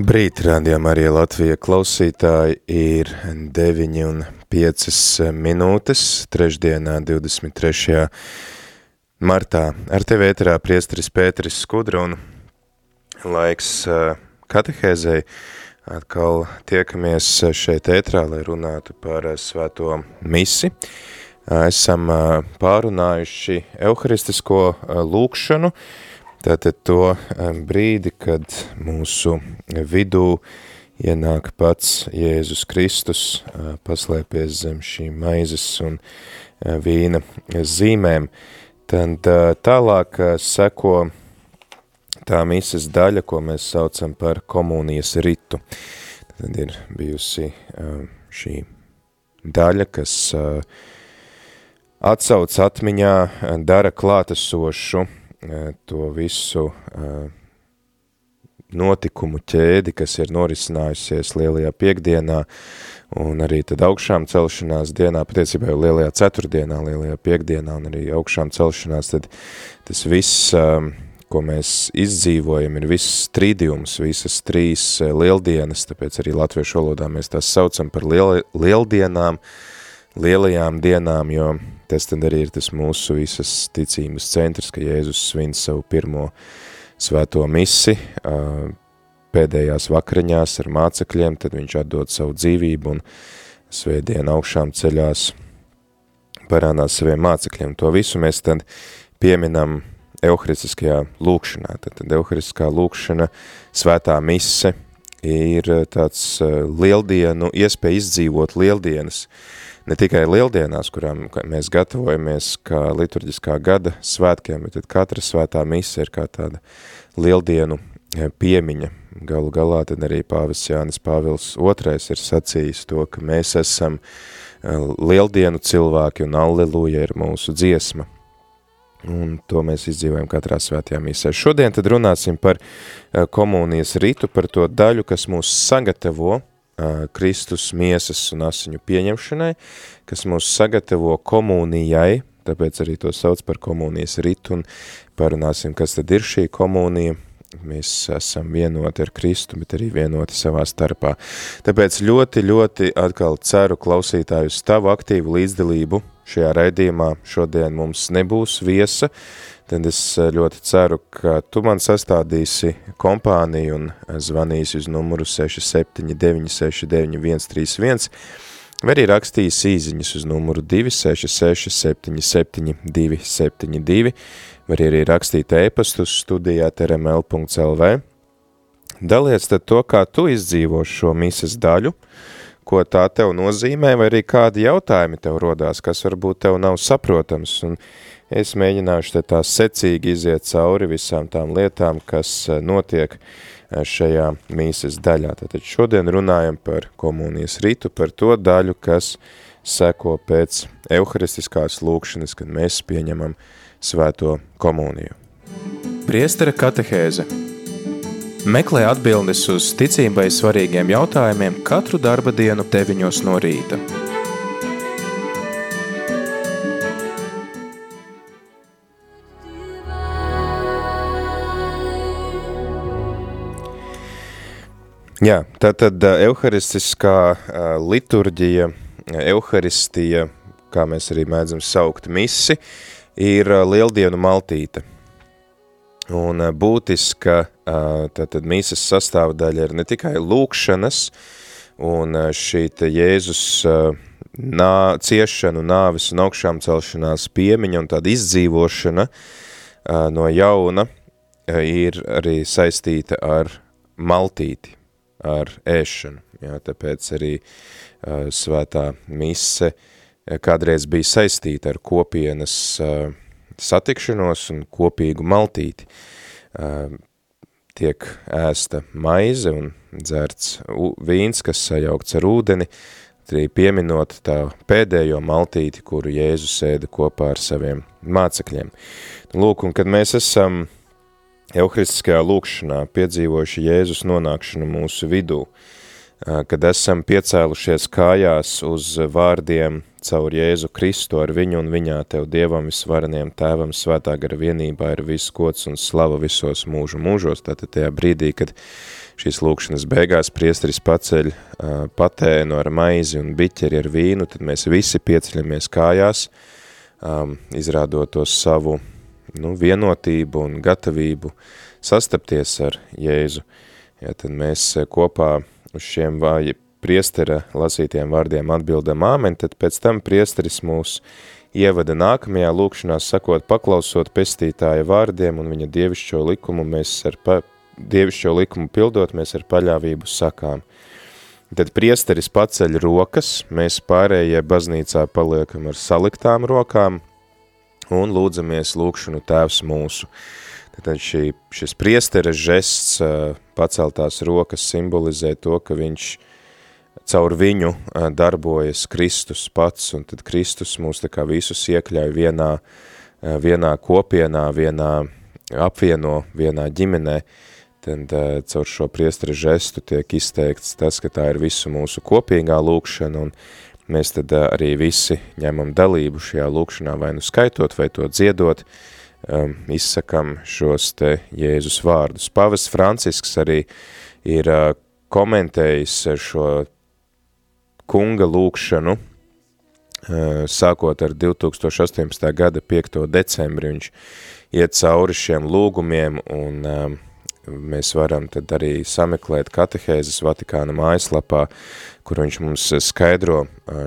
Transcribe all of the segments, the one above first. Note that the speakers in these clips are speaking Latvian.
Labrīt, rādījumā arī Latvija klausītāji ir 9 un 5 minūtes, trešdienā 23. martā. Ar tevi ēterā priesteris Pēteris Skudra un laiks katehēzei. Atkal tiekamies šeit ētrā, lai runātu par svēto misi. Esam pārunājuši euharistisko lūkšanu, Tātad to brīdi, kad mūsu vidū ienāk pats Jēzus Kristus, paslēpies zem šīm maizes un vīna zīmēm, tad tālāk seko tā misas daļa, ko mēs saucam par komunijas ritu. Tad ir bijusi šī daļa, kas atsauc atmiņā, dara klātesošu to visu notikumu ķēdi, kas ir norisinājusies lielajā piekdienā, un arī tad augšām celšanās dienā, patiesībā jau lielajā ceturtdienā, lielajā piekdienā un arī augšām celšanās, tad tas viss, ko mēs izdzīvojam, ir viss strīdījums, visas trīs lieldienas, tāpēc arī latviešu valodā mēs tās saucam par liel, lieldienām, lielajām dienām, jo Tas tad arī ir tas mūsu visas ticības centrs, ka Jēzus svin savu pirmo svēto misi pēdējās vakariņās ar mācekļiem, tad viņš atdod savu dzīvību un svētdien augšām ceļās parādās saviem mācekļiem. To visu mēs tad pieminam euharistiskajā lūkšanā. Tad, tad euharistiskā lūkšana, svētā mise ir tāds lieldienu, iespēja izdzīvot lieldienas, uh, ne tikai lieldienās, kurām mēs gatavojamies kā liturģiskā gada svētkiem, bet katra svētā mise ir kā tāda lieldienu eh, piemiņa. Galu galā tad arī pāvis Jānis Pāvils II ir sacījis to, ka mēs esam eh, lieldienu cilvēki un alleluja ir mūsu dziesma. Un to mēs izdzīvojam katrā svētajā misē. Šodien tad runāsim par eh, komunijas ritu, par to daļu, kas mūs sagatavo Kristus miesas un asiņu pieņemšanai, kas mūs sagatavo komunijai, tāpēc arī to sauc par komunijas ritu, un parunāsim, kas tad ir šī komunija. Mēs esam vienoti ar Kristu, bet arī vienoti savā starpā. Tāpēc ļoti, ļoti atkal ceru klausītāju uz tavu aktīvu līdzdalību šajā raidījumā. Šodien mums nebūs viesa, tad es ļoti ceru, ka tu man sastādīsi kompāniju un zvanīsi uz numuru 679699131, vai arī rakstīs īziņas uz numuru 266 77 272, vai arī rakstīt ēpastus studijā trml.lv. Daliec tad to, kā tu izdzīvo šo mises daļu, ko tā tev nozīmē, vai arī kādi jautājumi tev rodās, kas varbūt tev nav saprotams, un es mēģināšu te tā secīgi iziet cauri visām tām lietām, kas eh, notiek eh, šajā mīsas daļā. Tātad šodien runājam par komunijas ritu, par to daļu, kas seko pēc euharistiskās lūkšanas, kad mēs pieņemam svēto komuniju. Priestara katehēze Meklē atbildes uz ticībai svarīgiem jautājumiem katru darba dienu deviņos no rīta. Jā, tātad euharistiskā liturģija, euharistija, kā mēs arī mēdzam saukt misi, ir lieldienu maltīte. Un būtiska tātad mīsas sastāvdaļa ir ne tikai lūkšanas un šī Jēzus nā, ciešanu, nāvis un augšām celšanās piemiņa un tāda izdzīvošana no jauna ir arī saistīta ar maltīti ar ēšanu. Jā, tāpēc arī uh, svētā mise kādreiz bija saistīta ar kopienas uh, satikšanos un kopīgu maltīti. Tiek ēsta maize un dzerts vīns, kas sajaukts ar ūdeni, arī pieminot tā pēdējo maltīti, kuru Jēzus ēda kopā ar saviem mācekļiem. Lūk, un kad mēs esam Euharistiskajā lūkšanā piedzīvojuši Jēzus nonākšanu mūsu vidū, kad esam piecēlušies kājās uz vārdiem caur Jēzu Kristu ar viņu un viņā tev Dievam visvareniem tēvam svētā gara vienībā ir viss gods un slava visos mūžu mūžos, tātad tajā brīdī, kad šīs lūkšanas beigās priesteris paceļ patēnu ar maizi un biķeri ar vīnu, tad mēs visi pieceļamies kājās, izrādot to savu nu, vienotību un gatavību sastapties ar Jēzu. Ja, tad mēs eh, kopā uz šiem vāji priestera lasītiem vārdiem atbildam āmen, tad pēc tam priesteris mūs ievada nākamajā lūkšanā, sakot, paklausot pestītāja vārdiem un viņa dievišķo likumu, mēs ar pa, dievišķo likumu pildot, mēs ar paļāvību sakām. Tad priesteris paceļ rokas, mēs pārējie baznīcā paliekam ar saliktām rokām, un lūdzamies lūkšanu tēvs mūsu. Tad šī, šis priesteres žests, paceltās rokas simbolizē to, ka viņš caur viņu darbojas Kristus pats, un tad Kristus mūs tā kā visus iekļauj vienā, vienā kopienā, vienā apvieno, vienā ģimenē, tad caur šo priesteres žestu tiek izteikts tas, ka tā ir visu mūsu kopīgā lūkšana, un mēs tad arī visi ņemam dalību šajā lūkšanā, vai nu skaitot, vai to dziedot, um, izsakam šos te Jēzus vārdus. Pavas Francisks arī ir uh, komentējis šo kunga lūkšanu, uh, sākot ar 2018. gada 5. decembri, viņš iet cauri šiem lūgumiem un um, mēs varam tad arī sameklēt katehēzes Vatikāna mājaslapā, kur viņš mums skaidro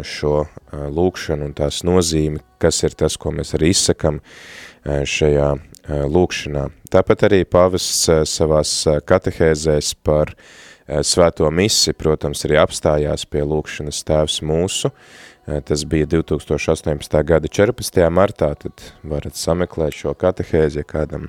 šo lūkšanu un tās nozīmi, kas ir tas, ko mēs arī izsakam šajā lūkšanā. Tāpat arī pavests savās katehēzēs par svēto misi, protams, arī apstājās pie lūkšanas tēvs mūsu, Tas bija 2018. gada 14. martā, tad varat sameklēt šo katehēzi, ja kādam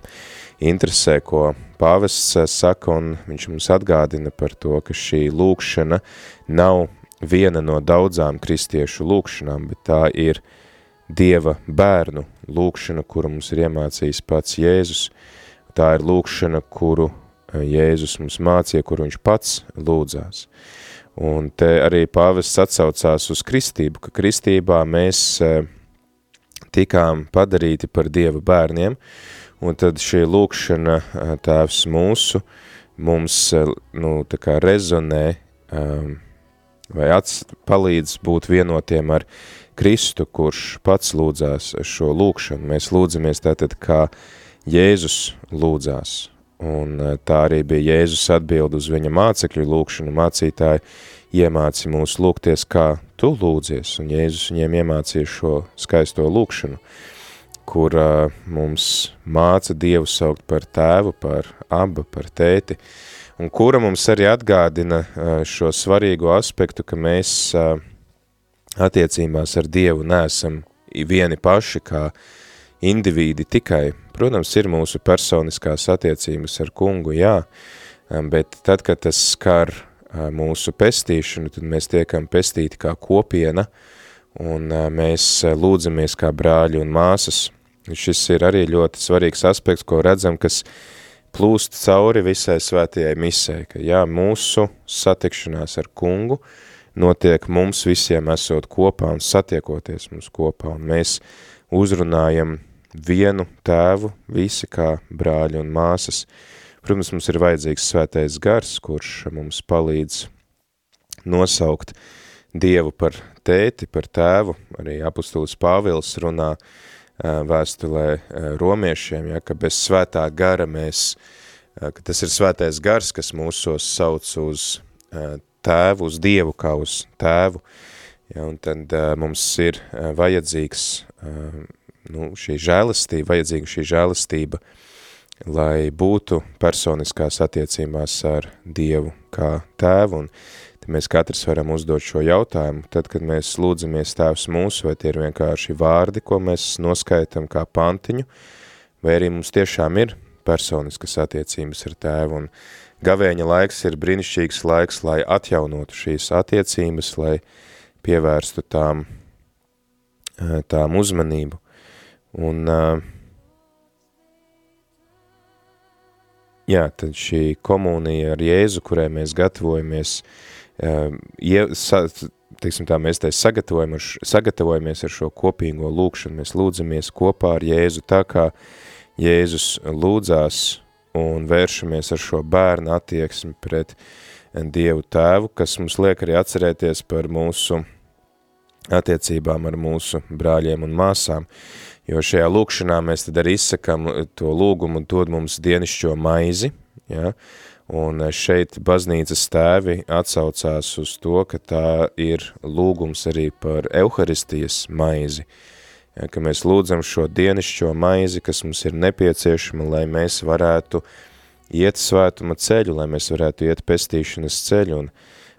interesē, ko pāvests saka, un viņš mums atgādina par to, ka šī lūkšana nav viena no daudzām kristiešu lūkšanām, bet tā ir Dieva bērnu lūkšana, kuru mums ir iemācījis pats Jēzus. Tā ir lūkšana, kuru Jēzus mums mācīja, kuru viņš pats lūdzās. Un te arī pāvests atsaucās uz kristību, ka kristībā mēs tikām padarīti par Dieva bērniem, un tad šī lūkšana tēvs mūsu mums, nu, tā kā rezonē um, vai ats, palīdz būt vienotiem ar Kristu, kurš pats lūdzās šo lūkšanu. Mēs lūdzamies tātad, kā Jēzus lūdzās. Un tā arī bija Jēzus atbild uz viņa mācekļu lūkšanu. Mācītāji iemāci mūs lūgties, kā tu lūdzies, un Jēzus viņiem iemācīja šo skaisto lūkšanu, kur uh, mums māca Dievu saukt par tēvu, par abu, par tēti, uh, un kura mums arī atgādina šo svarīgo aspektu, ka mēs attiecībās ar Dievu neesam vieni paši kā indivīdi tikai. Protams, ir mūsu personiskās attiecības ar kungu, jā, bet tad, kad tas skar mūsu pestīšanu, tad mēs tiekam pestīti kā kopiena, un mēs lūdzamies kā brāļi un māsas. Šis ir arī ļoti svarīgs aspekts, ko redzam, kas plūst cauri visai svētajai misē, ka jā, mūsu satikšanās ar kungu notiek mums visiem esot kopā un satiekoties mums kopā, un mēs uzrunājam vienu tēvu, visi kā brāļi un māsas. Protams, mums ir vajadzīgs svētais gars, kurš mums palīdz nosaukt Dievu par tēti, par tēvu, arī apustulis Pāvils runā vēstulē romiešiem, ja, ka bez svētā gara mēs, ka tas ir svētais gars, kas mūsos sauc uz tēvu, uz Dievu kā uz tēvu, ja, un tad mums ir vajadzīgs nu, šī žēlastība, vajadzīga šī žēlastība, lai būtu personiskās attiecībās ar Dievu kā tēvu, un mēs katrs varam uzdot šo jautājumu. Tad, kad mēs lūdzamies tēvs mūsu, vai tie ir vienkārši vārdi, ko mēs noskaitam kā pantiņu, vai arī mums tiešām ir personiskas attiecības ar tēvu, un gavēņa laiks ir brīnišķīgs laiks, lai atjaunotu šīs attiecības, lai pievērstu tām, tām uzmanību. Un, jā, tad šī komunija ar Jēzu, kurai mēs gatavojamies, ja, teiksim tā, mēs te sagatavojam ar, sagatavojamies ar šo kopīgo lūkšanu, mēs lūdzamies kopā ar Jēzu tā kā Jēzus lūdzās un vēršamies ar šo bērnu attieksmi pret Dievu tēvu, kas mums liek arī atcerēties par mūsu attiecībām ar mūsu brāļiem un māsām, jo šajā lūkšanā mēs tad arī izsakam to lūgumu un dod mums dienišķo maizi, ja? un šeit baznīcas tēvi atsaucās uz to, ka tā ir lūgums arī par Euharistijas maizi, ja, ka mēs lūdzam šo dienišķo maizi, kas mums ir nepieciešama, lai mēs varētu iet svētuma ceļu, lai mēs varētu iet pestīšanas ceļu, un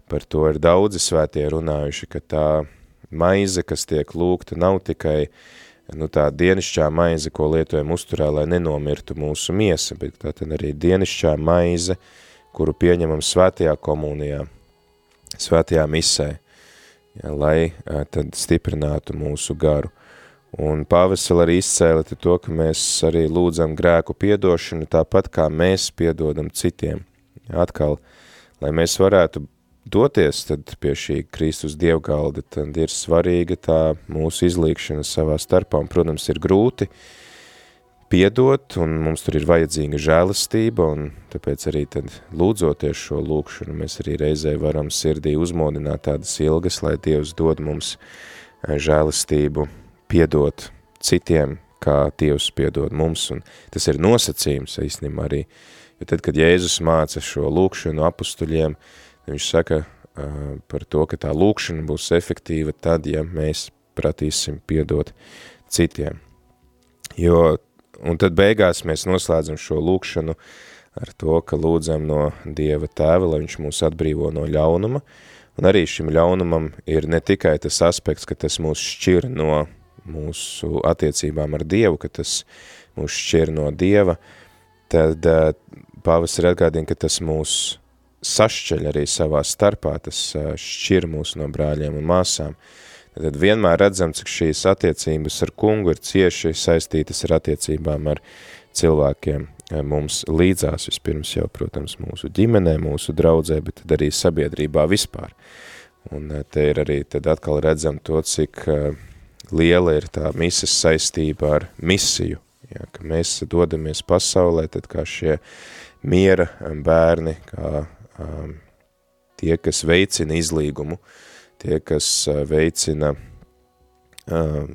par to ir daudzi svētie runājuši, ka tā maize, kas tiek lūgta, nav tikai nu, tā dienišķā maize, ko lietojam uzturā, lai nenomirtu mūsu miesa, bet tā tad arī dienišķā maize, kuru pieņemam svētajā komunijā, svētajā misē, ja, lai tad stiprinātu mūsu garu. Un pāvis vēl arī izcēla to, ka mēs arī lūdzam grēku piedošanu tāpat kā mēs piedodam citiem. Atkal, lai mēs varētu doties tad pie šī Kristus dievgalda, tad ir svarīga tā mūsu izlīkšana savā starpā, un, protams, ir grūti piedot, un mums tur ir vajadzīga žēlastība, un tāpēc arī tad lūdzoties šo lūkšanu, mēs arī reizē varam sirdī uzmodināt tādas ilgas, lai Dievs dod mums žēlastību piedot citiem, kā Dievs piedod mums, un tas ir nosacījums īstenībā arī, jo tad, kad Jēzus māca šo lūkšanu apustuļiem, viņš saka par to, ka tā lūkšana būs efektīva tad, ja mēs pratīsim piedot citiem. Jo, un tad beigās mēs noslēdzam šo lūkšanu ar to, ka lūdzam no Dieva tēva, lai viņš mūs atbrīvo no ļaunuma, un arī šim ļaunumam ir ne tikai tas aspekts, ka tas mūs šķir no mūsu attiecībām ar Dievu, ka tas mūs šķir no Dieva, tad pāvis ir atgādina, ka tas mūs sašķeļ arī savā starpā, tas šķir mūs no brāļiem un māsām. Tad vienmēr redzam, cik šīs attiecības ar kungu ir cieši saistītas ar attiecībām ar cilvēkiem mums līdzās, vispirms jau, protams, mūsu ģimenē, mūsu draudzē, bet tad arī sabiedrībā vispār. Un te ir arī tad atkal redzam to, cik liela ir tā mises saistība ar misiju, ja, ka mēs dodamies pasaulē, tad kā šie miera bērni, kā tie, kas veicina izlīgumu, tie, kas uh, veicina um,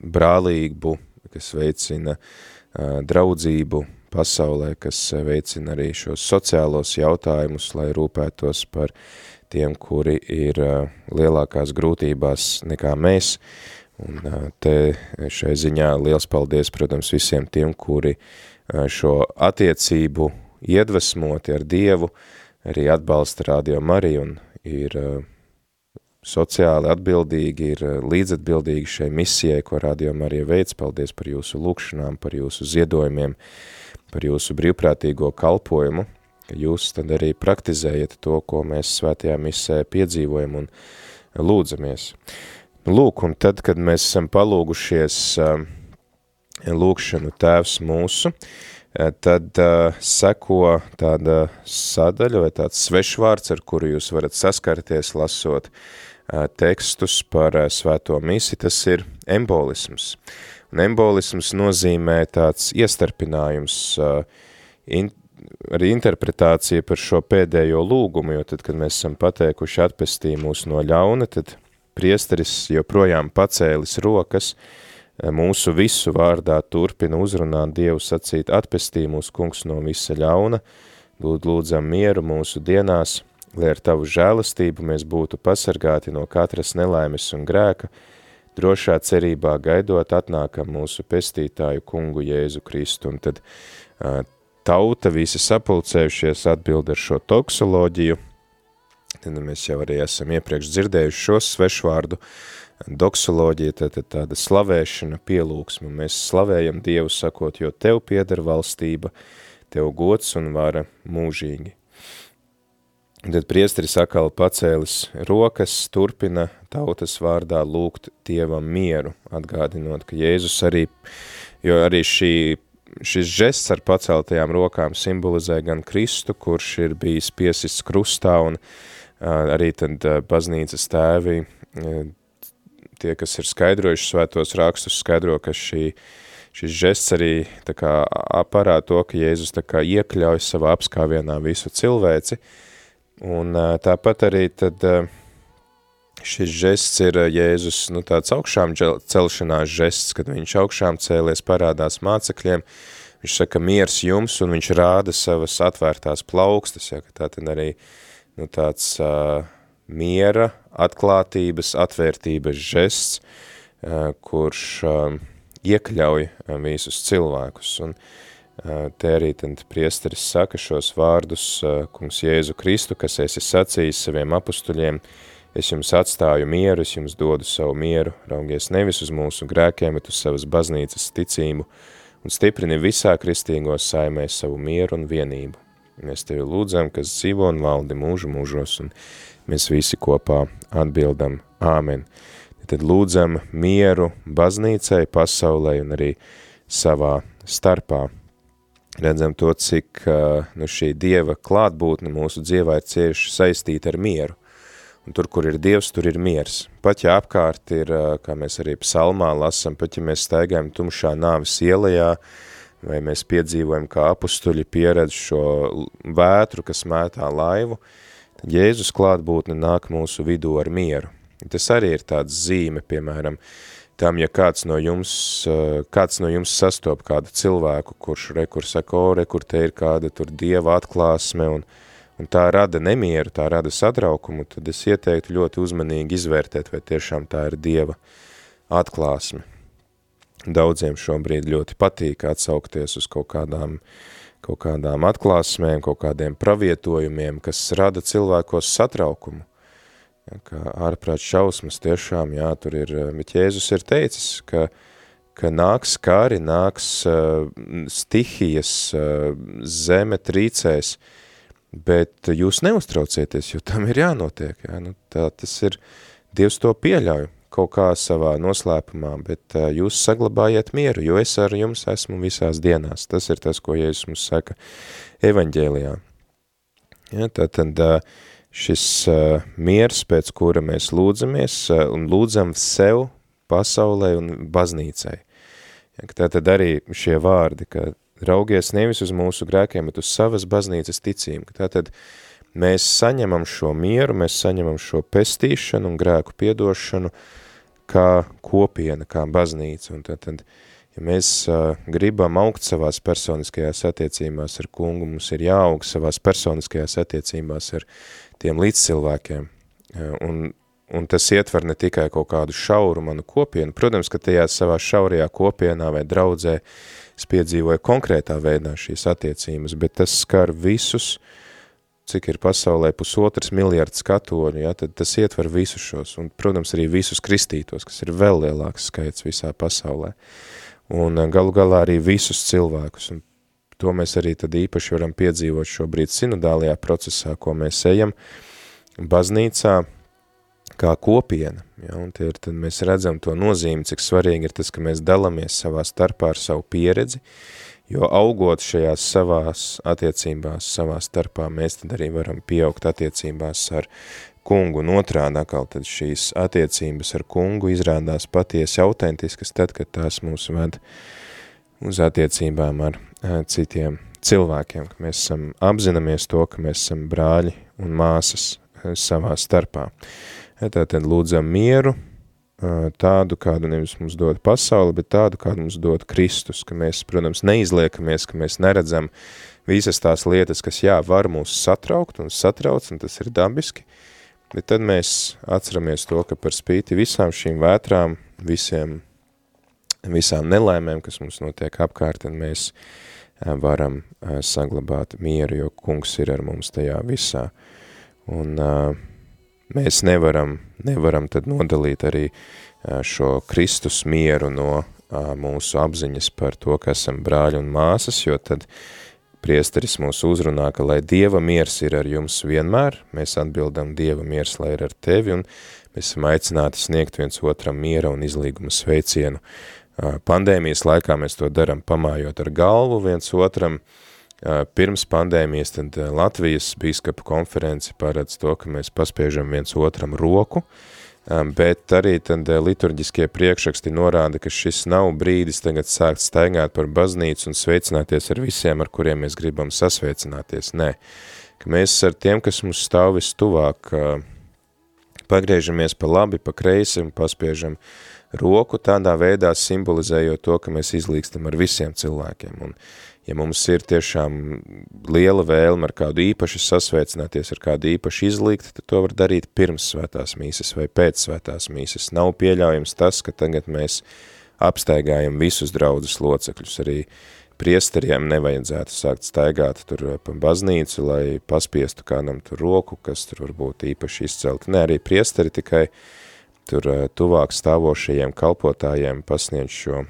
brālību, kas veicina uh, draudzību pasaulē, kas veicina arī šos sociālos jautājumus, lai rūpētos par tiem, kuri ir uh, lielākās grūtībās nekā mēs, uh, Un te šai ziņā liels paldies, protams, visiem tiem, kuri šo attiecību iedvesmoti ar Dievu, arī atbalsta Radio Mariju un ir sociāli atbildīgi, ir līdzatbildīgi šai misijai, ko Radio Marija veids. Paldies par jūsu lūkšanām, par jūsu ziedojumiem, par jūsu brīvprātīgo kalpojumu, ka jūs tad arī praktizējat to, ko mēs svētajā misē piedzīvojam un lūdzamies. Lūk, un tad, kad mēs esam palūgušies uh, lūkšanu tēvs mūsu, uh, tad uh, seko tāda sadaļa vai tāds svešvārds, ar kuru jūs varat saskarties lasot uh, tekstus par uh, svēto misi, tas ir embolisms. Un embolisms nozīmē tāds iestarpinājums, uh, in, arī interpretācija par šo pēdējo lūgumu, jo tad, kad mēs esam pateikuši atpestī mūs no ļauna, tad priesteris joprojām pacēlis rokas, e, mūsu visu vārdā turpina uzrunāt Dievu sacīt atpestī mūsu kungs no visa ļauna, lūd lūdzam mieru mūsu dienās, lai ar tavu žēlastību mēs būtu pasargāti no katras nelaimes un grēka, drošā cerībā gaidot atnākam mūsu pestītāju kungu Jēzu Kristu. Un tad tauta visi sapulcējušies atbild ar šo toksoloģiju, Tad mēs jau arī esam iepriekš dzirdējuši šos svešvārdu doksoloģija, tad tāda slavēšana, pielūgsme. Mēs slavējam Dievu sakot, jo Tev pieder valstība, Tev gods un vara mūžīgi. Tad priesteris atkal pacēlis rokas, turpina tautas vārdā lūgt Dievam mieru, atgādinot, ka Jēzus arī, jo arī šī, šis žests ar paceltajām rokām simbolizē gan Kristu, kurš ir bijis piesists krustā, un arī tad baznīcas tēvi, tie, kas ir skaidrojuši svētos rakstus, skaidro, ka šī, šis žests arī tā kā parāda to, ka Jēzus tā kā iekļauj savā apskāvienā visu cilvēci, Un tāpat arī tad šis žests ir Jēzus, nu tāds augšām celšanās žests, kad viņš augšām cēlies parādās mācekļiem, viņš saka miers jums un viņš rāda savas atvērtās plaukstas, ja, ka tā tad arī nu, tāds uh, miera, atklātības, atvērtības žests, uh, kurš uh, iekļauj uh, visus cilvēkus. Un, Te arī tad priesteris saka šos vārdus, kungs Jēzu Kristu, kas esi sacījis saviem apustuļiem, es jums atstāju mieru, es jums dodu savu mieru, raugies nevis uz mūsu grēkiem, bet uz savas baznīcas ticību, un stiprini visā kristīgo saimē savu mieru un vienību. Mēs tevi lūdzam, kas dzīvo un valdi mūžu mūžos, un mēs visi kopā atbildam Āmen. Tad lūdzam mieru baznīcai, pasaulē un arī savā starpā redzam to, cik nu, šī Dieva klātbūtne mūsu dzīvā ir cieši saistīta ar mieru. Un tur, kur ir Dievs, tur ir miers. Pat ja apkārt ir, kā mēs arī psalmā lasam, pat ja mēs staigājam tumšā nāvis ielajā, vai mēs piedzīvojam, kā apustuļi pieredz šo vētru, kas mētā laivu, tad Jēzus klātbūtne nāk mūsu vidū ar mieru. Tas arī ir tāds zīme, piemēram, uh, tam, ja kāds no jums, eh, kāds no jums sastop kādu cilvēku, kurš rekur saka, o, rekur te ir kāda tur dieva atklāsme un, un tā rada nemieru, tā rada satraukumu, tad es ieteiktu ļoti uzmanīgi izvērtēt, vai tiešām tā ir dieva atklāsme. Daudziem šobrīd ļoti patīk atsaukties uz kaut kādām, kaut kādām atklāsmēm, kaut kādiem pravietojumiem, kas rada cilvēkos satraukumu. Ja, kā ārprāt šausmas tiešām, jā, tur ir, eh, bet Jēzus ir teicis, ka, ka nāks kāri, nāks uh, stihijas, uh, zeme trīcēs, bet jūs neuztraucieties, jo tam ir jānotiek, jā, nu, tā tas ir, Dievs to pieļauj kaut kā savā noslēpumā, bet uh, jūs saglabājiet mieru, jo es ar jums esmu visās dienās, tas ir tas, ko Jēzus mums saka evaņģēlijā. Ja, tad, tad uh, šis uh, miers, pēc kura mēs lūdzamies uh, un lūdzam sev, pasaulē un baznīcai. Ja, tā tad arī šie vārdi, ka raugies nevis uz mūsu grēkiem, bet uz savas baznīcas ticību. Tā tad mēs saņemam šo mieru, mēs saņemam šo pestīšanu un grēku piedošanu kā kopiena, kā baznīca. Un tad, tad ja mēs uh, gribam augt savās personiskajās attiecībās ar kungu, mums ir jāaug savās personiskajās attiecībās ar tiem līdzcilvēkiem. Un, un tas ietver ne tikai kaut kādu šauru manu kopienu. Protams, ka tajā savā šaurajā kopienā vai draudzē es piedzīvoju konkrētā veidā šīs attiecības, bet tas skar visus, cik ir pasaulē pusotras miljards katoļu, ja, tad tas ietver visus šos, un, protams, arī visus kristītos, kas ir vēl lielāks skaits visā pasaulē. Un galu galā arī visus cilvēkus, un to mēs arī tad īpaši varam piedzīvot šobrīd sinodālajā procesā, ko mēs ejam baznīcā kā kopiena. Ja, un ir, tad mēs redzam to nozīmi, cik svarīgi ir tas, ka mēs dalamies savā starpā ar savu pieredzi, jo augot šajās savās attiecībās, savā starpā, mēs tad arī varam pieaugt attiecībās ar kungu un otrādi atkal tad šīs attiecības ar kungu izrādās patiesi autentiskas tad, kad tās mūs ved uz attiecībām ar citiem cilvēkiem, ka mēs esam, apzināmies to, ka mēs esam brāļi un māsas savā starpā. Tātad lūdzam mieru, tādu, kādu nevis mums dod pasauli, bet tādu, kādu mums dod Kristus, ka mēs, protams, neizliekamies, ka mēs neredzam visas tās lietas, kas jā, var mūs satraukt un satrauc, un tas ir dabiski, bet tad mēs atceramies to, ka par spīti visām šīm vētrām, visiem, visām nelaimēm, kas mums notiek apkārt, un mēs uh, varam saglabāt mieru, jo kungs ir ar mums tajā visā. Un mēs nevaram, nevaram tad nodalīt arī šo Kristus mieru no mūsu apziņas par to, ka esam brāļi un māsas, jo tad priesteris mūs uzrunā, ka lai Dieva miers ir ar jums vienmēr, mēs atbildam Dieva miers, lai ir ar tevi, un mēs esam aicināti sniegt viens otram miera un izlīguma sveicienu. Pandēmijas laikā mēs to daram pamājot ar galvu viens otram, pirms pandēmijas tad Latvijas bīskapa konference paredz to, ka mēs paspiežam viens otram roku, bet arī tad liturģiskie priekšraksti norāda, ka šis nav brīdis tagad sākt staigāt par baznīcu un sveicināties ar visiem, ar kuriem mēs gribam sasveicināties. Nē, ka mēs ar tiem, kas mums stāv vistuvāk, pagriežamies pa labi, pa kreisi un paspiežam roku tādā veidā simbolizējot to, ka mēs izlīkstam ar visiem cilvēkiem. Un, ja mums ir tiešām liela vēlme ar kādu īpaši sasveicināties, ar kādu īpaši izlikt, tad to var darīt pirms svētās mīsas vai pēc svētās mīsas. Nav pieļaujams tas, ka tagad mēs apstaigājam visus draudzes locekļus. Arī priesteriem nevajadzētu sākt staigāt tur pa baznīcu, lai paspiestu kādam tur roku, kas tur varbūt īpaši izcelt. Nē, arī priesteri tikai tur tuvāk stāvošajiem kalpotājiem pasniedz šo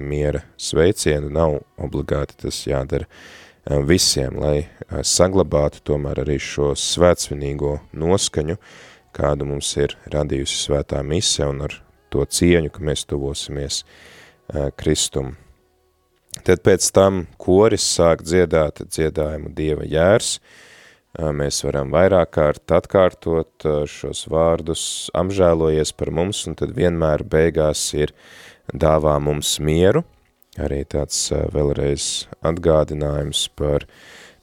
miera sveicienu, nav obligāti tas jādara eh, visiem, lai eh, saglabātu tomēr arī šo svētsvinīgo noskaņu, kādu mums ir radījusi svētā mise un ar to cieņu, ka mēs tuvosimies eh, Kristum. Tad pēc tam koris sāk dziedāt dziedājumu Dieva jērs, mēs varam vairāk kārt atkārtot šos vārdus, apžēlojies par mums, un tad vienmēr beigās ir uh, dāvā mums mieru, arī tāds vēlreiz atgādinājums par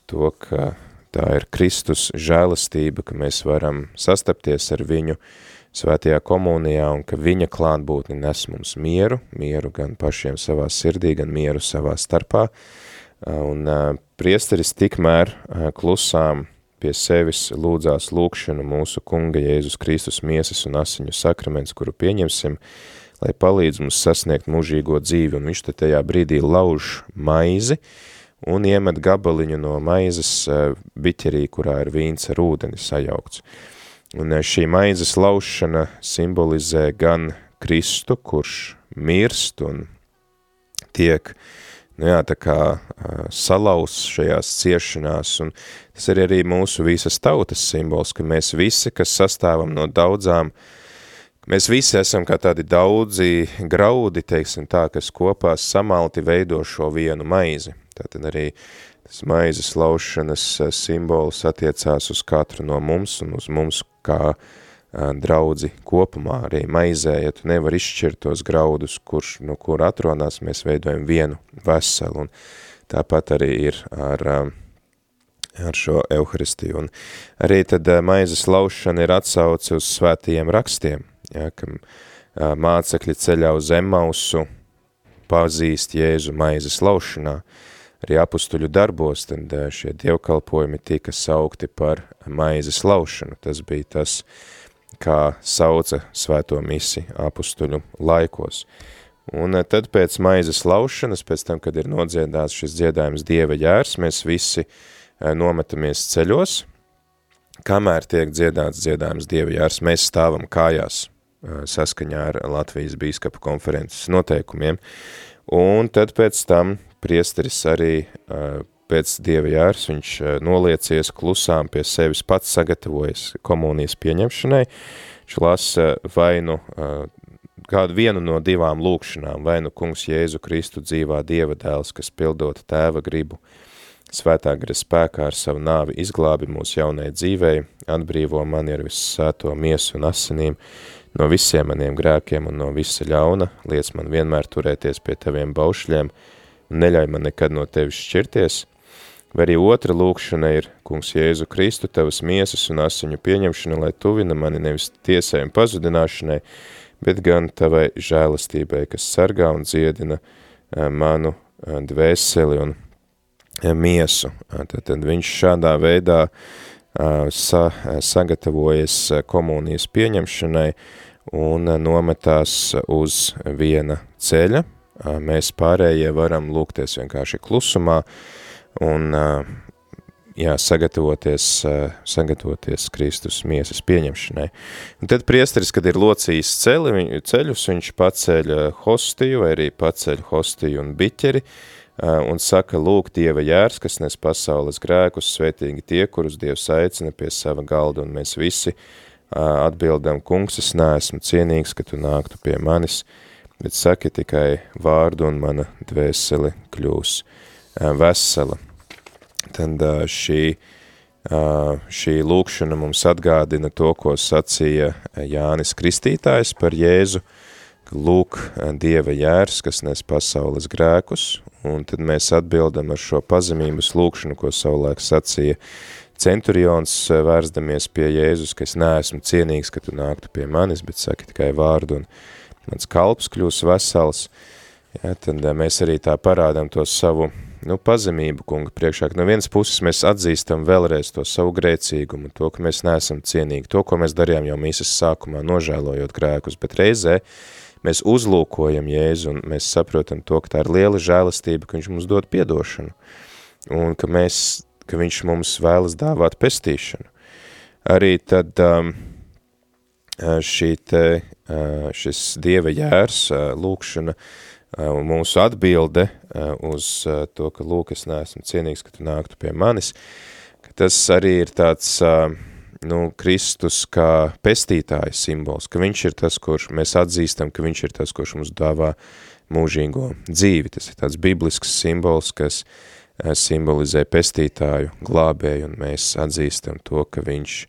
to, ka tā ir Kristus žēlastība, ka mēs varam sastapties ar viņu svētajā komunijā un ka viņa klātbūtne nes mums mieru, mieru gan pašiem savā sirdī, gan mieru savā starpā. Un priesteris tikmēr klusām pie sevis lūdzās lūkšanu mūsu kunga Jēzus Kristus miesas un asiņu sakraments, kuru pieņemsim, lai palīdz mums sasniegt mūžīgo dzīvi, un viņš te tajā brīdī lauž maizi un iemet gabaliņu no maizes biķerī, kurā ir vīns ar ūdeni sajaukts. Un eh, šī maizes laušana simbolizē gan Kristu, kurš mirst un tiek, nu jā, tā kā uh, salauz šajās ciešanās, un tas ir arī mūsu visas tautas simbols, ka mēs visi, kas sastāvam no daudzām uh, Mēs visi esam kā tādi daudzi graudi, teiksim tā, kas kopā samalti veido šo vienu maizi. Tātad arī tas maizes laušanas eh, simbols attiecās uz katru no mums un uz mums kā eh, draudzi kopumā. Arī maizē, ja tu nevar izšķirt tos graudus, kurš, no kur atronās, mēs veidojam vienu veselu. Un tāpat arī ir ar, eh, ar šo euharistiju. Un arī tad maizes laušana ir atsauce uz svētajiem rakstiem, ja, ka mācekļi ceļā uz Emmausu pazīst Jēzu maizes laušanā, arī apustuļu darbos, tad šie dievkalpojumi tika saukti par maizes laušanu. Tas bija tas, kā sauca svēto misi apustuļu laikos. Un tad pēc maizes laušanas, pēc tam, kad ir nodziedāts šis dziedājums Dieva jērs, mēs visi nometamies ceļos, kamēr tiek dziedāts dziedājums Dieva jērs, mēs stāvam kājās saskaņā ar Latvijas bīskapa konferences noteikumiem. Un tad pēc tam priesteris arī pēc dieva jārs, viņš noliecies klusām pie sevis pats sagatavojas komunijas pieņemšanai. Viņš lasa vainu kādu vienu no divām lūkšanām, vai nu kungs Jēzu Kristu dzīvā dieva dēls, kas pildot tēva gribu, svētā gara spēkā ar savu nāvi izglābi mūsu jaunai dzīvei, atbrīvo mani ar visu sēto miesu un asinīm, no visiem maniem grēkiem un no visa ļauna, liec man vienmēr turēties pie taviem baušļiem un neļauj man nekad no tevis šķirties. Vai arī otra lūkšana ir, kungs Jēzu Kristu, tavas miesas un asiņu pieņemšana, lai tuvina mani nevis tiesai un pazudināšanai, bet gan tavai žēlastībai, kas sargā un dziedina eh, manu eh, dvēseli un eh, miesu. Tad, tad viņš šādā veidā sa, sagatavojas komunijas pieņemšanai un nometās uz viena ceļa. Mēs pārējie varam lūgties vienkārši klusumā un jā, sagatavoties, sagatavoties Kristus miesas pieņemšanai. Un tad priesteris, kad ir locījis celi, ceļus, viņš paceļ hostiju vai arī paceļ hostiju un biķeri, un saka, lūk, Dieva jērs, kas nes pasaules grēkus, svētīgi tie, kurus Dievs aicina pie sava galda, un mēs visi atbildam, kungs, es neesmu cienīgs, ka tu nāktu pie manis, bet saki tikai vārdu, un mana dvēseli kļūs vesela. Tad šī, šī lūkšana mums atgādina to, ko sacīja Jānis Kristītājs par Jēzu, lūk Dieva jērs, kas nes pasaules grēkus, un tad mēs atbildam ar šo pazemības lūkšanu, ko savulaik sacīja centurions, vērsdamies pie Jēzus, ka es neesmu cienīgs, ka tu nāktu pie manis, bet saki tikai vārdu, un mans kalps kļūs vesels, ja, tad mēs arī tā parādām to savu nu, pazemību, kunga priekšā, no vienas puses mēs atzīstam vēlreiz to savu grēcīgumu, to, ka mēs neesam cienīgi, to, ko mēs darījām jau mīsas sākumā, nožēlojot grēkus, bet reizē mēs uzlūkojam Jēzu un mēs saprotam to, ka tā ir liela žēlastība, ka viņš mums dod piedošanu un ka, mēs, ka viņš mums vēlas dāvāt pestīšanu. Arī tad um, šī te, šis Dieva jērs, lūkšana, mūsu atbilde uz to, ka lūk, es neesmu cienīgs, ka tu nāktu pie manis, ka tas arī ir tāds uh, nu, Kristus kā pestītāja simbols, ka viņš ir tas, kurš mēs atzīstam, ka viņš ir tas, kurš mums dāvā mūžīgo dzīvi. Tas ir tāds biblisks simbols, kas eh, simbolizē pestītāju, glābēju, un mēs atzīstam to, ka viņš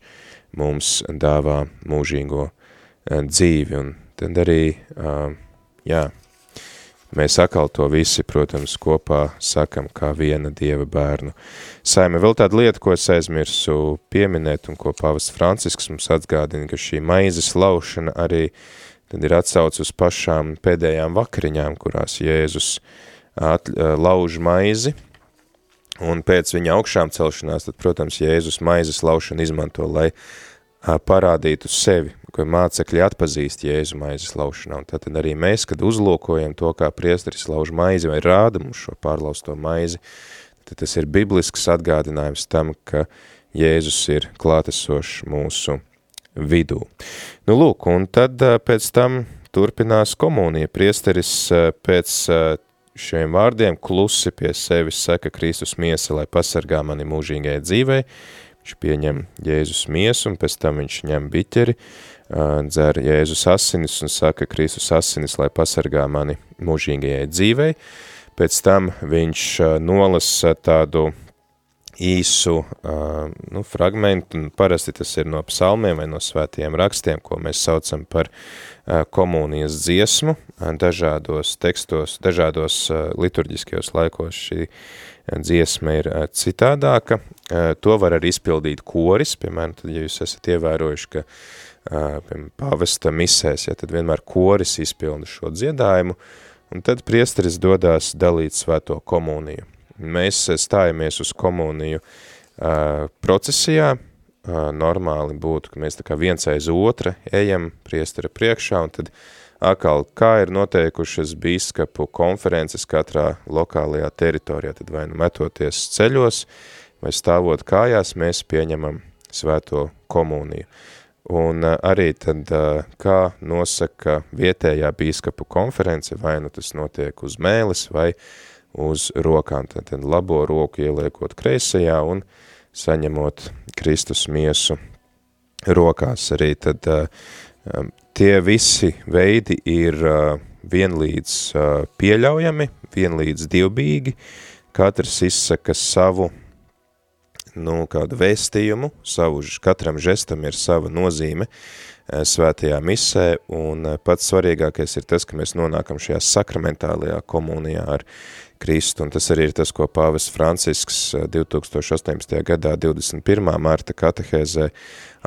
mums dāvā mūžīgo eh, dzīvi. Un tad arī, jā, Mēs atkal to visi, protams, kopā sakam kā viena Dieva bērnu. Saime, vēl tāda lieta, ko es aizmirsu pieminēt un ko pavas Francisks mums atgādina, ka šī maizes laušana arī tad ir atsauc uz pašām pēdējām vakariņām, kurās Jēzus at, lauž maizi, un pēc viņa augšām celšanās, tad, protams, Jēzus maizes laušanu izmanto, lai parādītu sevi, ka mācekļi atpazīst Jēzu maizes laušanā, un tad arī mēs, kad uzlūkojam to, kā priesteris lauž maizi vai rāda mums šo pārlausto maizi, tad tas ir biblisks atgādinājums tam, ka Jēzus ir klātesošs mūsu vidū. Nu, lūk, un tad pēc tam turpinās komunija. Priesteris pēc šiem vārdiem klusi pie sevis saka Kristus miesa, lai pasargā mani mūžīgai dzīvei, Viņš pieņem Jēzus miesu un pēc tam viņš ņem biķeri, dzer Jēzus asinis un saka Kristus asinis, lai pasargā mani mūžīgajai dzīvei. Pēc tam viņš nolasa tādu īsu nu, fragmentu, un parasti tas ir no psalmiem vai no svētajiem rakstiem, ko mēs saucam par komunijas dziesmu, dažādos tekstos, dažādos liturģiskajos laikos šī dziesma ir citādāka. To var arī izpildīt koris, piemēram, tad, ja jūs esat ievērojuši, ka piemēram, pavesta misēs, ja, tad vienmēr koris izpilda šo dziedājumu, un tad priesteris dodās dalīt svēto komuniju. Mēs stājamies uz komuniju procesijā, normāli būtu, ka mēs tā kā viens aiz otra ejam priestera priekšā, un tad uh, atkal, kā ir noteikušas bīskapu konferences katrā lokālajā teritorijā, tad vai nu metoties ceļos, vai stāvot kājās, mēs pieņemam svēto komuniju. Un arī tad, kā nosaka vietējā bīskapu konference, vai nu tas notiek uz mēles vai uz rokām, tad, tad labo roku ieliekot kreisajā un saņemot Kristus miesu rokās. Arī tad tie visi veidi ir vienlīdz pieļaujami, vienlīdz divbīgi, katrs izsaka savu, nu, kādu vēstījumu, savu, katram žestam ir sava nozīme svētajā misē, un pats svarīgākais ir tas, ka mēs nonākam šajā sakramentālajā komunijā ar Kristu, un tas arī ir tas, ko pāvis Francisks 2018. gadā 21. marta katehēzē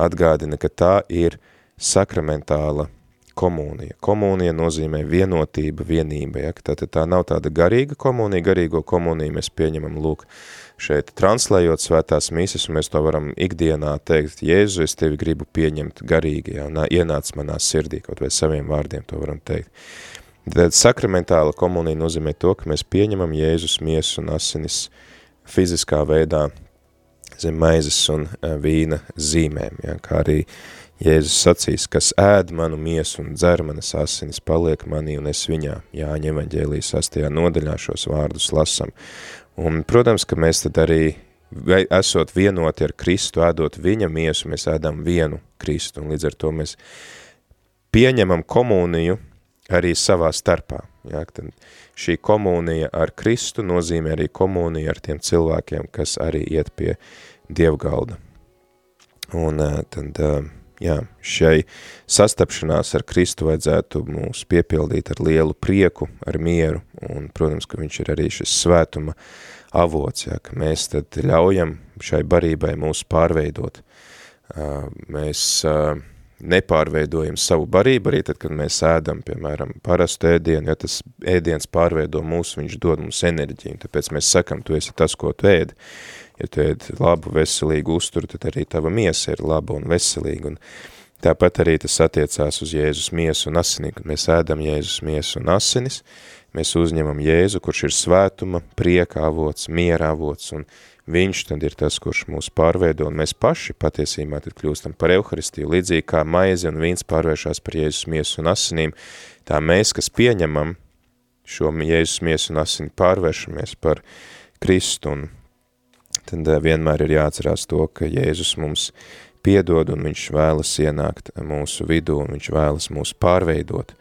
atgādina, ka tā ir uh, sakramentāla komunija. Komunija nozīmē vienotība, vienība, ja? tātad tā nav tāda garīga komunija, garīgo komuniju mēs pieņemam, lūk, šeit translējot svētās mīsas, un mēs to varam ikdienā teikt, Jēzu, es tevi gribu pieņemt garīgi, ja? ienāc manā sirdī, kaut vai saviem vārdiem to varam teikt. Tad sakramentāla komunija nozīmē to, ka mēs pieņemam Jēzus miesu un asinis fiziskā veidā zem maizes un vīna zīmēm, ja, kā arī Jēzus sacīs, kas ēd manu miesu un dzer manas asinis, paliek manī un es viņā. Jāņa evaņģēlijas astajā nodaļā šos vārdus lasam. Un, protams, ka mēs tad arī, esot vienoti ar Kristu, ēdot viņa miesu, mēs ēdam vienu Kristu, un līdz ar to mēs pieņemam komuniju arī savā starpā. Jā, tad šī komunija ar Kristu nozīmē arī komunija ar tiem cilvēkiem, kas arī iet pie dievgalda. Un tad jā, šai sastapšanās ar Kristu vajadzētu mūs piepildīt ar lielu prieku, ar mieru, un, protams, ka viņš ir arī šis svētuma avots, jā, ka mēs tad ļaujam šai barībai mūs pārveidot. Mēs nepārveidojam savu barību arī tad, kad mēs ēdam, piemēram, parastu ēdienu, ja tas ēdiens pārveido mūs, viņš dod mums enerģiju, tāpēc mēs sakam, tu esi tas, ko tu ēdi ja tu ēd labu, veselīgu uzturu, tad arī tava miesa ir laba un veselīga. Un tāpat arī tas attiecās uz Jēzus miesu un asini, kad mēs ēdam Jēzus miesu un asinis, mēs uzņemam Jēzu, kurš ir svētuma, prieka avots, miera avots, un viņš tad ir tas, kurš mūs pārveido, un mēs paši patiesībā tad kļūstam par Euharistiju, līdzīgi kā maize un vīns pārvēršās par Jēzus miesu un asinīm, tā mēs, kas pieņemam šo Jēzus miesu un asini, pārvēršamies par Kristu, un tad eh, vienmēr ir jāatcerās to, ka Jēzus mums piedod un viņš vēlas ienākt mūsu vidū un viņš vēlas mūs pārveidot.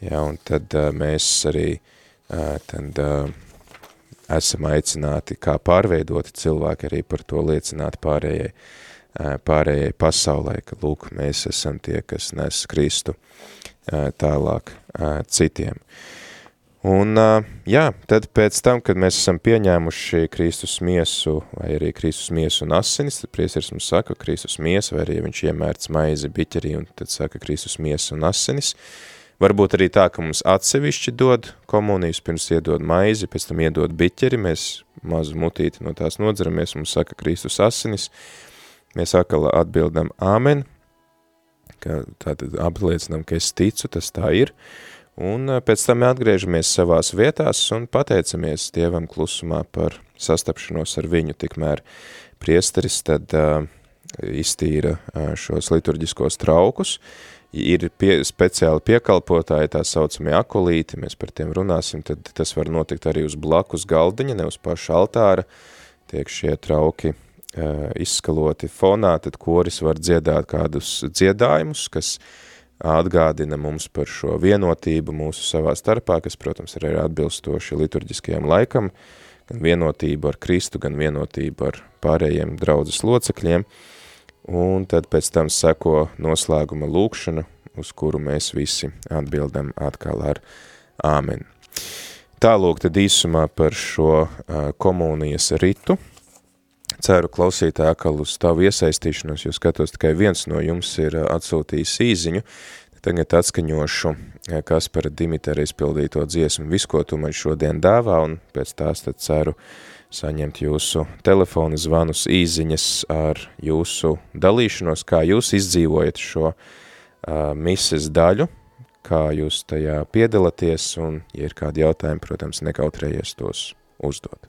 Ja, un tad uh, mēs arī uh, tad, esam aicināti kā pārveidoti cilvēki arī par to liecināt pārējai, pārējai pasaulē, ka lūk, mēs esam tie, kas nes Kristu tālāk citiem. Un, jā, tad pēc tam, kad mēs esam pieņēmuši Kristus miesu, vai arī Kristus miesu un asinis, tad priesteris mums saka Kristus miesa, vai arī viņš iemērts maizi biķerī, un tad saka Kristus miesa un asinis. Varbūt arī tā, ka mums atsevišķi dod komunijas, pirms iedod maizi, pēc tam iedod biķeri, mēs mazu mutīti no tās nodzeramies, mums saka Kristus asinis. Mēs atkal atbildam āmen, ka tātad apliecinam, ka es ticu, tas tā ir. Uh, Un eh, pēc tam atgriežamies savās vietās un pateicamies Dievam klusumā par sastapšanos ar viņu, tikmēr priesteris tad uh, iztīra uh, šos liturģiskos traukus, ir pie, speciāli piekalpotāji, tā saucamie akolīti, mēs par tiem runāsim, tad tas var notikt arī uz blakus galdiņa, ne uz pašu altāra, tiek šie trauki uh, izskaloti fonā, tad koris var dziedāt kādus dziedājumus, kas uh, atgādina mums par šo vienotību mūsu savā starpā, kas, protams, ir arī atbilstoši liturģiskajam laikam, gan vienotību ar Kristu, gan vienotību ar pārējiem draudzes locekļiem, un tad pēc tam seko noslēguma lūkšana, uz kuru mēs visi atbildam atkal ar āmen. Tālūk tad īsumā par šo komunijas ritu, Ceru klausītāji atkal uz tavu iesaistīšanos, jo skatos tikai viens no jums ir atsūtījis īziņu. Tagad atskaņošu Kaspara Dimitera izpildīto dziesmu Visu, ko tu man šodien dāvā, un pēc tās tad ceru saņemt jūsu telefonu zvanus īziņas ar jūsu dalīšanos, kā jūs izdzīvojat šo uh, mises daļu, kā jūs tajā piedalaties, un, ja ir kādi jautājumi, protams, nekautrējies tos uzdot.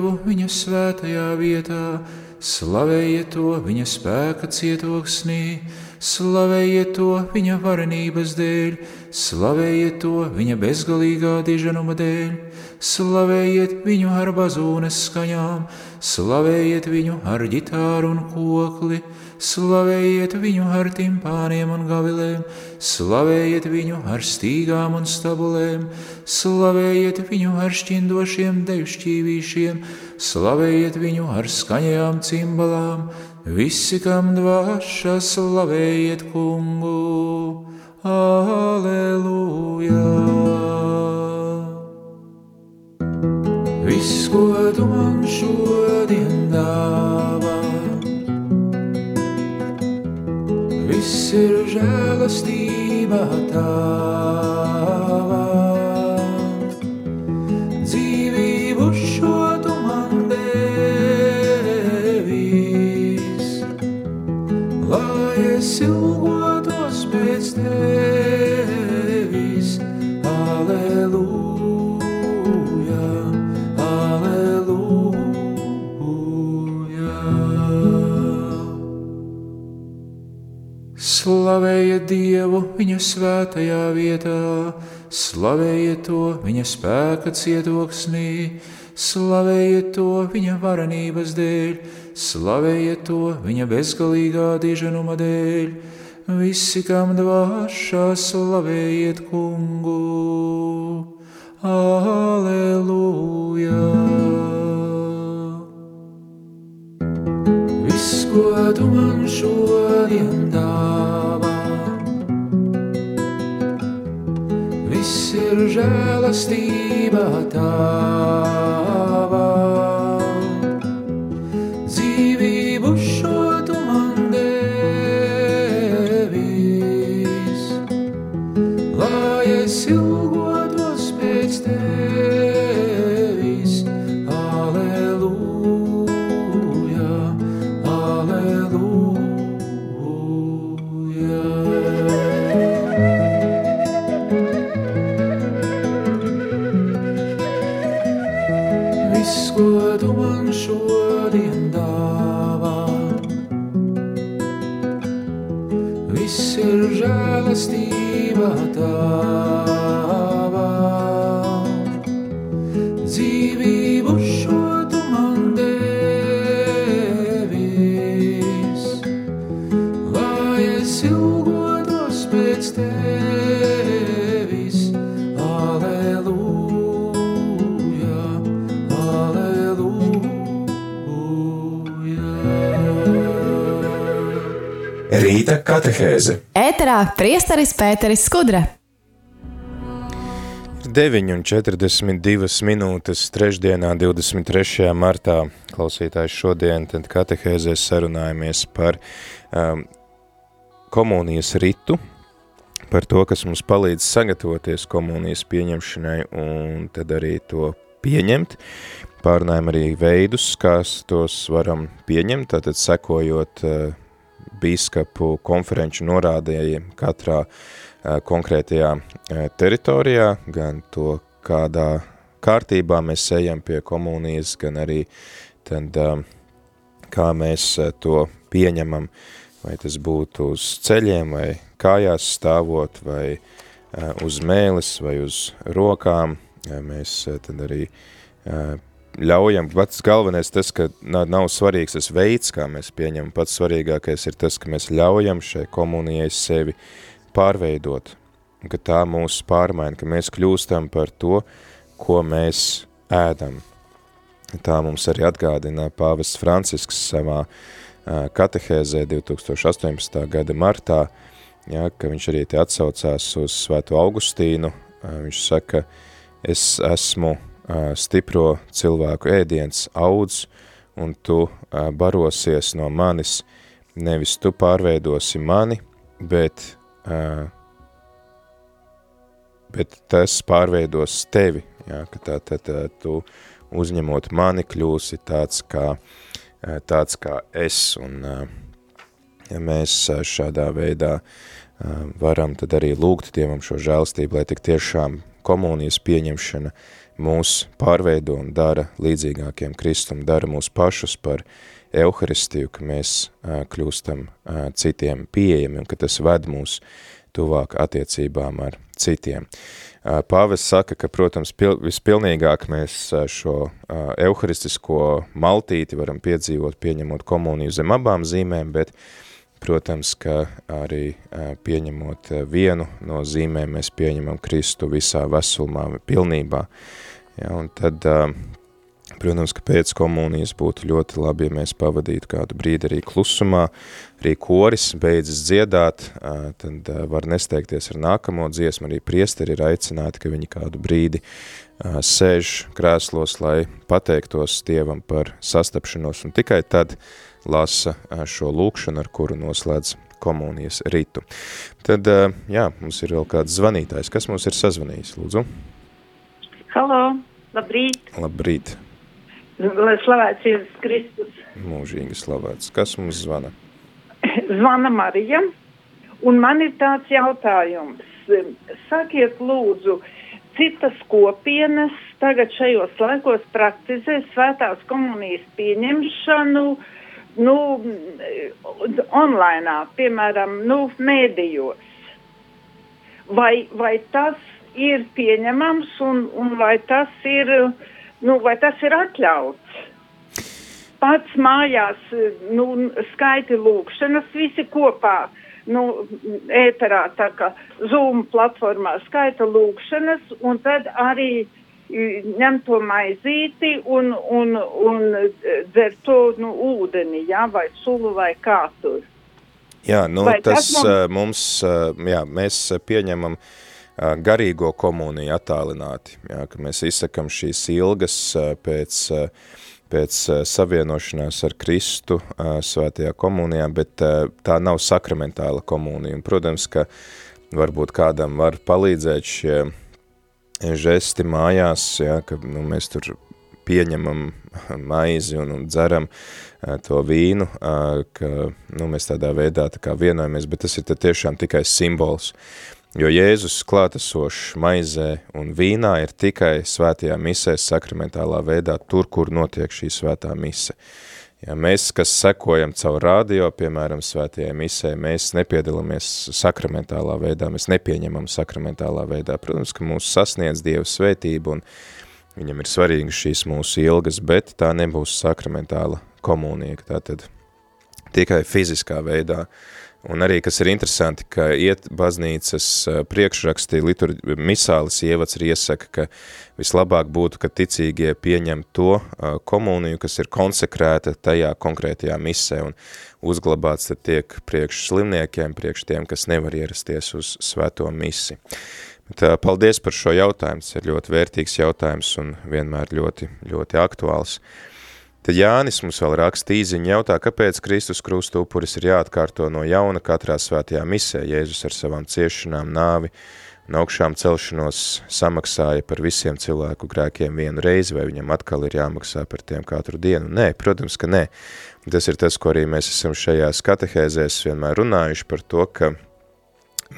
Viņa svētajā vietā, slavējiet to viņa spēka cietoksnī, slavējiet to viņa varenības dēļ, slavējiet to viņa bezgalīgā diženuma dēļ, slavējiet viņu ar bazūnes skaņām, slavējiet viņu ar ģitāru un kokli slavējiet viņu ar timpāniem un gavilēm, slavējiet viņu ar stīgām un stabulēm, slavējiet viņu ar šķindošiem deju šķīvīšiem, slavējiet viņu ar skaņajām cimbalām, visi, kam dvāša slavējiet kungu, aleluja! Viss, ko tu man šodien dāvā, viss ir žēlastība tava. Dzīvību šo tu man devis, lai es ilgotos pēc tevis. Viņa svētajā vietā, slavējiet to viņa spēka cietoksnī, slavējiet to viņa varenības dēļ, slavējiet to viņa bezgalīgā diženuma dēļ. Visi, kam dvāšā, slavējiet kungu. Aleluja! Viss, ko tu man šodien dāvā, ir žēlastība tava. Ir žēlastība tava. Dzīvību šo tu man devis, lai es ilgotos pēc tevis. Aleluja, aleluja. Rīta katehēze. Ēterā priesteris Pēteris Skudra. 9,42 minūtes trešdienā, 23. martā. Klausītājs šodien katehēzēs sarunājamies par um, komunijas ritu, par to, kas mums palīdz sagatavoties komunijas pieņemšanai un tad arī to pieņemt. Pārunājam arī veidus, kā tos varam pieņemt, tātad sekojot uh, bīskapu konferenču norādējiem katrā konkrētajā teritorijā, gan to, kādā kārtībā mēs ejam pie komunijas, gan arī tad, kā mēs to pieņemam, vai tas būtu uz ceļiem, vai kājās stāvot, vai uz mēlis, vai uz rokām, mēs tad arī ļaujam, pats galvenais tas, ka nav, nav svarīgs tas veids, kā mēs pieņemam, pats svarīgākais ir tas, ka mēs ļaujam šai komunijai sevi pārveidot, ka tā mūs pārmaina, ka mēs kļūstam par to, ko mēs ēdam. Tā mums arī atgādina pāvests Francisks savā katehēzē 2018. gada martā, ja, ka viņš arī te atsaucās uz Svēto Augustīnu, viņš saka, es esmu stipro cilvēku ēdiens audz, un tu barosies no manis, nevis tu pārveidosi mani, bet, bet tas pārveidos tevi, jā, ka tā, tā, tā, tu uzņemot mani kļūsi tāds kā, tāds kā es, un ja mēs šādā veidā varam tad arī lūgt Dievam šo žēlstību, lai tik tiešām komunijas pieņemšana mūs pārveido un dara līdzīgākiem Kristum, dara mūs pašus par Euharistiju, ka mēs kļūstam citiem pieejami un ka tas ved mūs tuvāk attiecībām ar citiem. Pāvests saka, ka, protams, pil, vispilnīgāk mēs šo euharistisko maltīti varam piedzīvot, pieņemot komuniju zem abām zīmēm, bet, protams, ka arī pieņemot vienu no zīmēm, mēs pieņemam Kristu visā veselumā, pilnībā. Ja, un tad Protams, ka pēc komunijas būtu ļoti labi, ja mēs pavadītu kādu brīdi arī klusumā, arī koris beidzas dziedāt, tad var nesteigties ar nākamo dziesmu, arī priesteri ir aicināti, ka viņi kādu brīdi sēž krēslos, lai pateiktos Dievam par sastapšanos, un tikai tad lasa šo lūkšanu, ar kuru noslēdz komunijas ritu. Tad, jā, mums ir vēl kāds zvanītājs. Kas mums ir sazvanījis, lūdzu? Halo, labrīt. Labrīt. Lai slavēts Jēzus Kristus. Mūžīgi slavēts. Kas mums zvana? Zvana Marija, un man ir tāds jautājums. Sakiet lūdzu, citas kopienas tagad šajos laikos praktizē svētās komunijas pieņemšanu, nu, online, piemēram, nu, mēdījos. Vai, vai tas ir pieņemams un, un vai tas ir, nu, vai tas ir atļauts? Pats mājās, nu, skaiti lūkšanas visi kopā, nu, ēterā, tā kā Zoom platformā skaita lūkšanas un tad arī ņem to maizīti un, un, un dzer to nu, ūdeni, jā, vai sulu vai kā tur. Jā, nu, vai tas, tas mums, mums, jā, mēs pieņemam uh, garīgo komuniju attālināti, jā, ka mēs izsakam šīs ilgas pēc, pēc savienošanās ar Kristu svētajā komunijā, bet tā nav sakramentāla komunija. Un, protams, ka varbūt kādam var palīdzēt šie žesti mājās, jā, ka nu, mēs tur pieņemam maizi un, un dzeram to vīnu, ka nu, mēs tādā veidā tā kā vienojamies, bet tas ir tiešām tikai simbols. Jo Jēzus klātesošs maizē un vīnā ir tikai svētajā misē sakramentālā veidā tur, kur notiek šī svētā mise. Ja mēs, kas sekojam caur radio, piemēram, svētajai misē, mēs nepiedalāmies sakramentālā veidā, mēs nepieņemam sakramentālā veidā. Protams, ka mūs sasniedz Dieva svētība un viņam ir svarīgi šīs mūsu ilgas, bet tā nebūs sakramentāla komunija, tātad tikai fiziskā veidā uh, Un arī, kas ir interesanti, ka iet baznīcas priekšrakstī, litur, misālis ievads ir iesaka, ka vislabāk būtu, ka ticīgie pieņem to komuniju, kas ir konsekrēta tajā konkrētajā misē un uzglabāts tad tiek priekš slimniekiem, priekš tiem, kas nevar ierasties uz svēto misi. Bet, paldies par šo jautājumu, tas ir ļoti vērtīgs jautājums un vienmēr ļoti, ļoti aktuāls. Tad Jānis mums vēl raksta īziņu jautā, kāpēc Kristus krusta upuris ir jāatkārto no jauna katrā svētajā misē. Jēzus ar savām ciešanām, nāvi un augšām celšanos samaksāja par visiem cilvēku grēkiem vienu reizi, vai viņam atkal ir jāmaksā par tiem katru dienu? Nē, protams, ka nē. Tas ir tas, ko arī mēs esam šajās katehēzēs vienmēr runājuši par to, ka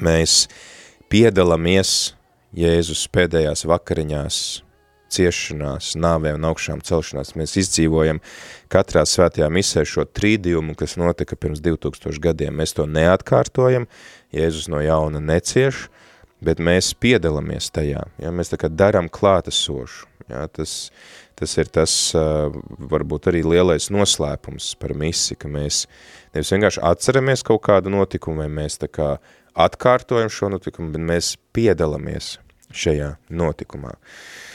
mēs piedalāmies Jēzus pēdējās vakariņās ciešanās, nāvē un augšām celšanās. Mēs izdzīvojam katrā svētajā misē šo trīdījumu, kas notika pirms 2000 gadiem. Mēs to neatkārtojam, Jēzus no jauna necieš, bet mēs piedalāmies tajā. Ja? Mēs tā kā daram klātesošu. Ja? Tas, tas ir tas varbūt arī lielais noslēpums par misi, ka mēs nevis vienkārši atceramies kaut kādu notikumu, vai mēs tā kā atkārtojam šo notikumu, bet mēs piedalāmies šajā notikumā. Uh,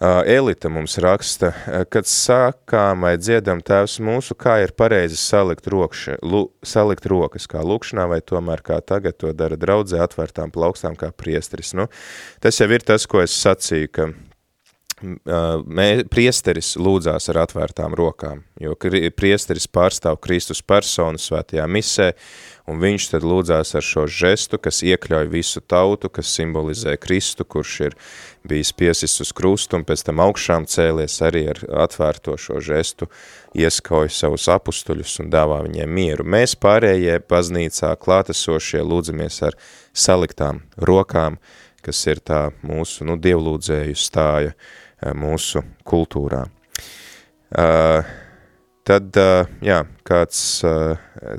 Elita mums raksta, kad sākām vai dziedam tēvs mūsu, kā ir pareizi salikt, rokša, lu, salikt rokas, kā lūkšanā, vai tomēr kā tagad to dara draudzē atvērtām plaukstām kā priestris. Nu, tas jau ir tas, ko es sacīju, ka mē, priesteris lūdzās ar atvērtām rokām, jo priesteris pārstāv Kristus personu svētajā misē, un viņš tad lūdzās ar šo žestu, kas iekļauj visu tautu, kas simbolizē Kristu, kurš ir bijis piesists uz krustu un pēc tam augšām cēlies arī ar atvērto šo žestu, ieskauj savus apustuļus un dāvā viņiem mieru. Mēs pārējie baznīcā klātesošie lūdzamies ar saliktām rokām, kas ir tā mūsu, nu, dievlūdzēju stāja eh, mūsu kultūrā. Uh, tad, uh, jā, kāds uh,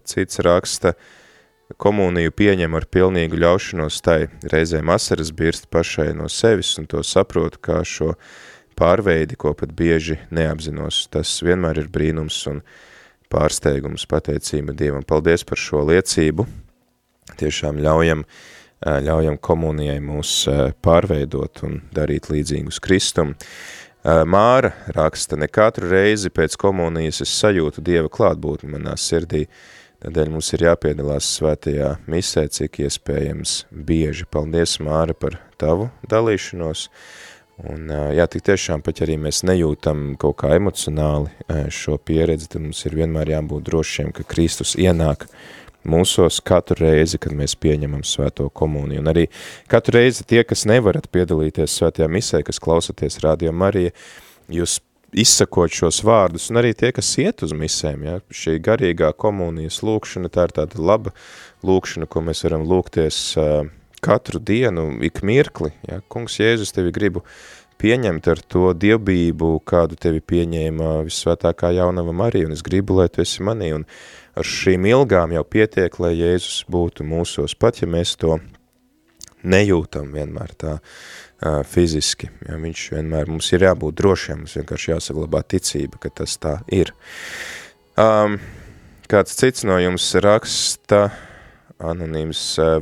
cits raksta, uh, komuniju pieņem ar pilnīgu ļaušanos tai, reizēm asaras birst pašai no sevis un to saprotu kā šo pārveidi, ko pat bieži neapzinos. Tas vienmēr ir brīnums un pārsteigums pateicība Dievam. Paldies par šo liecību. Tiešām ļaujam, ļaujam komunijai mūs pārveidot un darīt līdzīgus Kristum. Māra raksta, ne katru reizi pēc komunijas es sajūtu Dieva klātbūtni manā sirdī, tādēļ mums ir jāpiedalās svētajā misē, cik iespējams bieži. Paldies, Māra, par tavu dalīšanos. Un, jā, tik tiešām, pat arī mēs nejūtam kaut kā emocionāli šo pieredzi, tad mums ir vienmēr jābūt drošiem, ka Kristus ienāk mūsos katru reizi, kad mēs pieņemam svēto komuniju. Un arī katru reizi tie, kas nevarat piedalīties svētajā misē, kas klausaties Radio Marija, jūs izsakot šos vārdus, un arī tie, kas iet uz misēm, ja, šī garīgā komunijas lūkšana, tā ir tāda laba lūkšana, ko mēs varam lūgties uh, katru dienu, ik mirkli, ja, kungs Jēzus tevi gribu pieņemt ar to dievbību, kādu tevi pieņēma visvētākā jaunava Marija, un es gribu, lai tu esi manī, un ar šīm ilgām jau pietiek, lai Jēzus būtu mūsos, pat ja mēs to nejūtam vienmēr tā uh, fiziski. Ja, viņš vienmēr mums ir jābūt drošiem, mums vienkārši jāsaglabā ticība, ka tas tā ir. Um, kāds cits no jums raksta anonīms uh,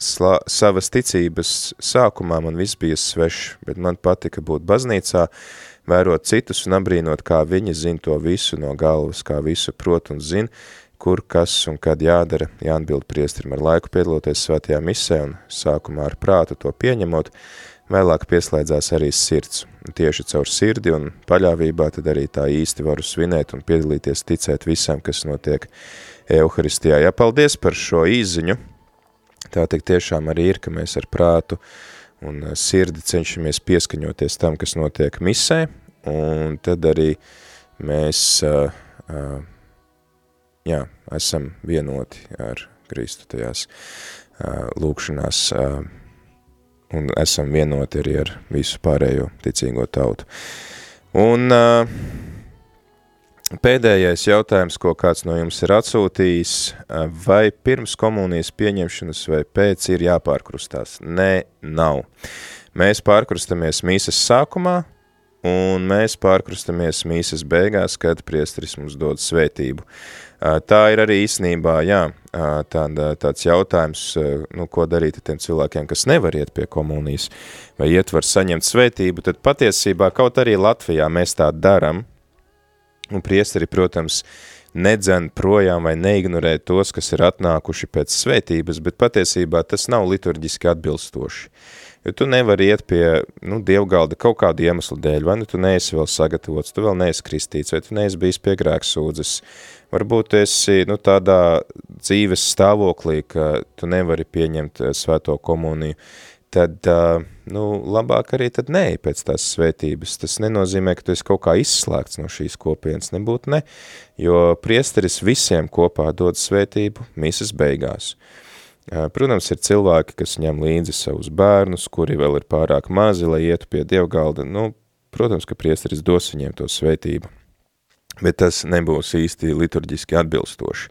slā, savas ticības sākumā man viss bija svešs, bet man patika būt baznīcā, vērot citus un abrīnot, kā viņi zina to visu no galvas, kā visu prot un zina, kur, kas un kad jādara, jāatbild priestrim ar laiku piedaloties svētajā misē un sākumā ar prātu to pieņemot, vēlāk pieslēdzās arī sirds. Tieši caur sirdi un paļāvībā tad arī tā īsti varu svinēt un piedalīties ticēt visam, kas notiek Euharistijā. Jā, paldies par šo īziņu. Tā tik tiešām arī ir, ka mēs ar prātu un sirdi cenšamies pieskaņoties tam, kas notiek misē, un tad arī mēs uh, uh, jā, esam vienoti ar Kristu tajās uh, lūkšanās uh, un esam vienoti arī ar visu pārējo ticīgo tautu. Un uh, pēdējais jautājums, ko kāds no jums ir atsūtījis, uh, vai pirms komunijas pieņemšanas vai pēc ir jāpārkrustās? Nē, nav. Mēs pārkrustamies mīsas sākumā, un mēs pārkrustamies mīsas beigās, kad priestris mums dod svētību. Tā ir arī īsnībā, jā, tāda, tāds jautājums, nu, ko darīt ar tiem cilvēkiem, kas nevar iet pie komunijas vai ietvar saņemt svētību, tad patiesībā kaut arī Latvijā mēs tā daram, un priesteri, protams, nedzen projām vai neignorē tos, kas ir atnākuši pēc svētības, bet patiesībā tas nav liturģiski atbilstoši. Jo tu nevari iet pie nu, dievgalda kaut kādu iemeslu dēļ, vai nu tu neesi vēl sagatavots, tu vēl neesi kristīts, vai tu neesi bijis pie grēksūdzes, varbūt esi nu, tādā dzīves stāvoklī, ka tu nevari pieņemt eh, svēto komuniju, tad, eh, nu, labāk arī tad nē, pēc tās svētības. Tas nenozīmē, ka tu esi kaut kā izslēgts no šīs kopienas, nebūtu ne, jo priesteris visiem kopā dod svētību misas beigās. Eh, protams, ir cilvēki, kas ņem līdzi savus bērnus, kuri vēl ir pārāk mazi, lai ietu pie dievgalda. Nu, protams, ka priesteris dos viņiem to svētību bet tas nebūs īsti liturģiski atbilstoši.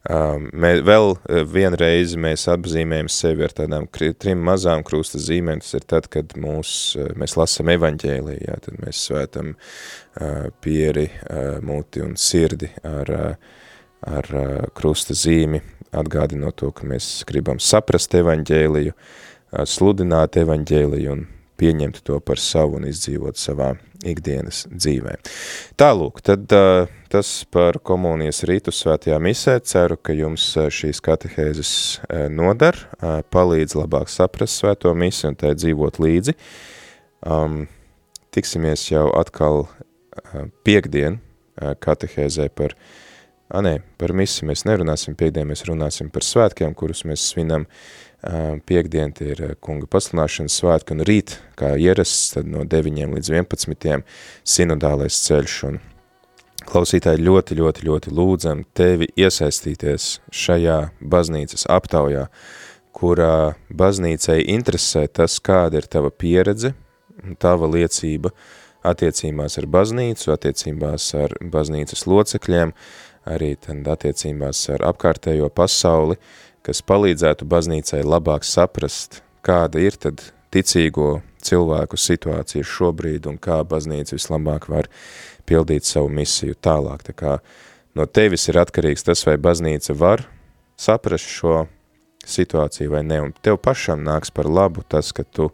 Um, mē, vēl uh, vienreiz mēs apzīmējam sevi ar tādām trim mazām krusta zīmēm, tas ir tad, kad mūs, uh, mēs lasam evaņģēlī, jā, tad mēs svētam uh, pieri, muti un sirdi ar, ar krusta zīmi, atgādinot to, ka mēs gribam saprast evaņģēliju, sludināt evaņģēliju un pieņemt to par savu un izdzīvot savā ikdienas dzīvē. Tālūk, tad uh, tas par komunijas rītu svētajā misē. Ceru, ka jums šīs katehēzes uh, nodar, uh, palīdz labāk saprast svēto misi un tai dzīvot līdzi. Um, tiksimies jau atkal piekdien katehēzē par, a, nē, par misi mēs nerunāsim piekdien, mēs runāsim par svētkiem, kurus mēs svinam uh, Piektdien tie ir kunga paslināšanas svētki un rīt, kā ierasts, tad no 9 līdz 11 sinodālais ceļš un klausītāji ļoti, ļoti, ļoti lūdzam tevi iesaistīties šajā baznīcas aptaujā, kurā baznīcai interesē tas, kāda ir tava pieredze, tava liecība attiecībās ar baznīcu, attiecībās ar baznīcas locekļiem, arī tad attiecībās ar apkārtējo pasauli, uh, kas palīdzētu baznīcai labāk saprast, kāda ir tad ticīgo cilvēku situācija šobrīd un kā baznīca vislabāk var pildīt savu misiju tālāk. Tā kā no tevis ir atkarīgs tas, vai baznīca var saprast šo situāciju vai ne, un tev pašam nāks par labu tas, ka tu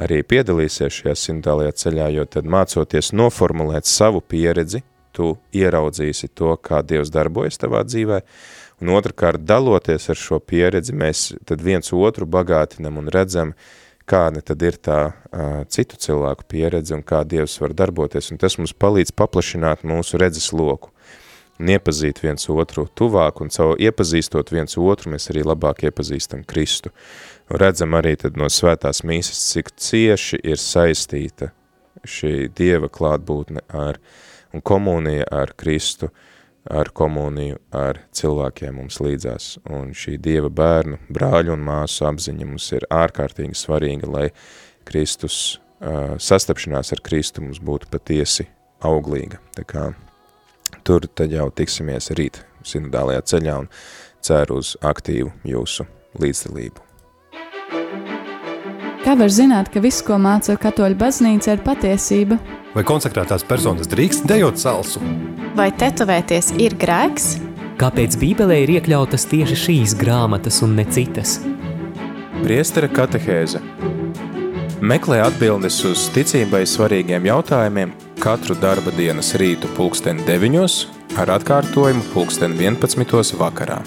arī piedalīsies šajā sinodālajā ceļā, jo tad mācoties noformulēt savu pieredzi, tu ieraudzīsi to, kā Dievs darbojas tavā dzīvē, un otrkārt daloties ar šo pieredzi, mēs tad viens otru bagātinam un redzam, kāda tad ir tā uh, citu cilvēku pieredze un kā Dievs var darboties, un tas mums palīdz paplašināt mūsu redzes loku. Un iepazīt viens otru tuvāk, un caur iepazīstot viens otru, mēs arī labāk iepazīstam Kristu. Un redzam arī tad no svētās mīsas, cik cieši ir saistīta šī Dieva klātbūtne ar, un komunija ar Kristu, ar komuniju ar cilvēkiem mums līdzās. Un šī Dieva bērnu, brāļu un māsu apziņa mums ir ārkārtīgi svarīga, lai Kristus, uh, sastapšanās ar Kristu mums būtu patiesi auglīga. Tā kā tur tad jau tiksimies rīt sinodālajā ceļā un ceru uz aktīvu jūsu līdzdalību. Kā var zināt, ka viss, ko māca katoļu baznīca, ir patiesība? Vai konsekrētās personas drīkst dejot salsu? Vai tetovēties ir grēks? Kāpēc Bībelē ir iekļautas tieši šīs grāmatas un ne citas? Priestera katehēze Meklē atbildes uz ticībai svarīgiem jautājumiem katru darba dienas rītu pulksteni 9 ar atkārtojumu pulksteni 11 vakarā.